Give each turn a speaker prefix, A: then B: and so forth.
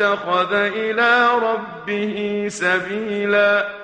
A: اتخذ إلى ربه سبيلا.